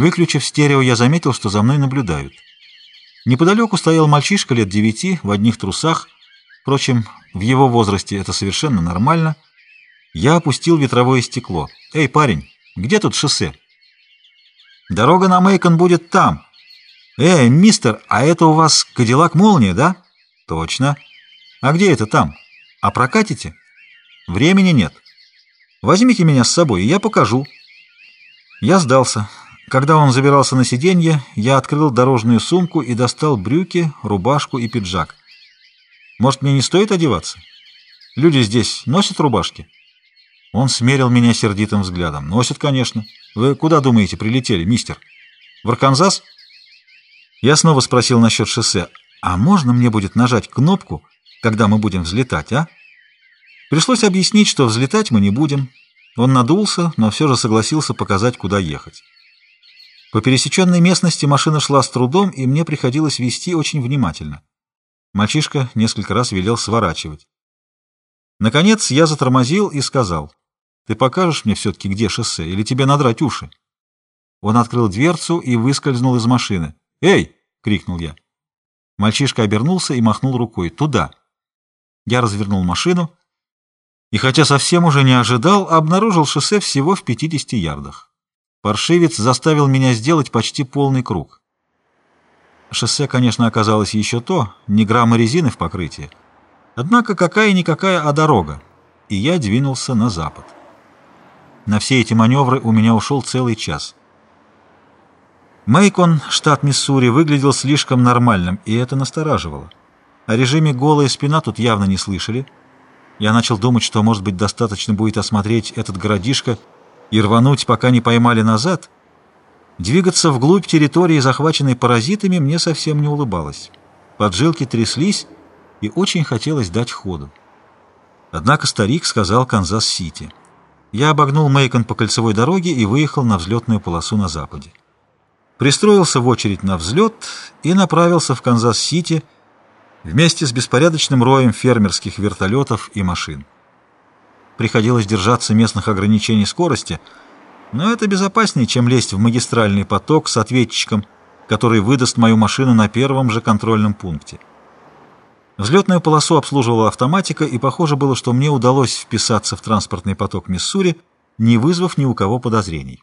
Выключив стерео, я заметил, что за мной наблюдают. Неподалеку стоял мальчишка лет девяти в одних трусах. Впрочем, в его возрасте это совершенно нормально. Я опустил ветровое стекло. «Эй, парень, где тут шоссе?» «Дорога на Мейкон будет там». «Эй, мистер, а это у вас Кадиллак Молния, да?» «Точно». «А где это там? А прокатите?» «Времени нет. Возьмите меня с собой, и я покажу». Я сдался. Когда он забирался на сиденье, я открыл дорожную сумку и достал брюки, рубашку и пиджак. Может, мне не стоит одеваться? Люди здесь носят рубашки? Он смерил меня сердитым взглядом. Носят, конечно. Вы куда, думаете, прилетели, мистер? В Арканзас? Я снова спросил насчет шоссе. А можно мне будет нажать кнопку, когда мы будем взлетать, а? Пришлось объяснить, что взлетать мы не будем. Он надулся, но все же согласился показать, куда ехать. По пересеченной местности машина шла с трудом, и мне приходилось вести очень внимательно. Мальчишка несколько раз велел сворачивать. Наконец я затормозил и сказал, «Ты покажешь мне все-таки, где шоссе, или тебе надрать уши?» Он открыл дверцу и выскользнул из машины. «Эй!» — крикнул я. Мальчишка обернулся и махнул рукой. «Туда!» Я развернул машину и, хотя совсем уже не ожидал, обнаружил шоссе всего в 50 ярдах. Паршивец заставил меня сделать почти полный круг. Шоссе, конечно, оказалось еще то, ни грамма резины в покрытии. Однако какая-никакая, а дорога. И я двинулся на запад. На все эти маневры у меня ушел целый час. Мейкон, штат Миссури, выглядел слишком нормальным, и это настораживало. О режиме «голая спина» тут явно не слышали. Я начал думать, что, может быть, достаточно будет осмотреть этот городишко и рвануть, пока не поймали назад, двигаться вглубь территории, захваченной паразитами, мне совсем не улыбалось. Поджилки тряслись, и очень хотелось дать ходу. Однако старик сказал Канзас-Сити. Я обогнул Мейкон по кольцевой дороге и выехал на взлетную полосу на западе. Пристроился в очередь на взлет и направился в Канзас-Сити вместе с беспорядочным роем фермерских вертолетов и машин приходилось держаться местных ограничений скорости, но это безопаснее, чем лезть в магистральный поток с ответчиком, который выдаст мою машину на первом же контрольном пункте. Взлетную полосу обслуживала автоматика, и похоже было, что мне удалось вписаться в транспортный поток Миссури, не вызвав ни у кого подозрений.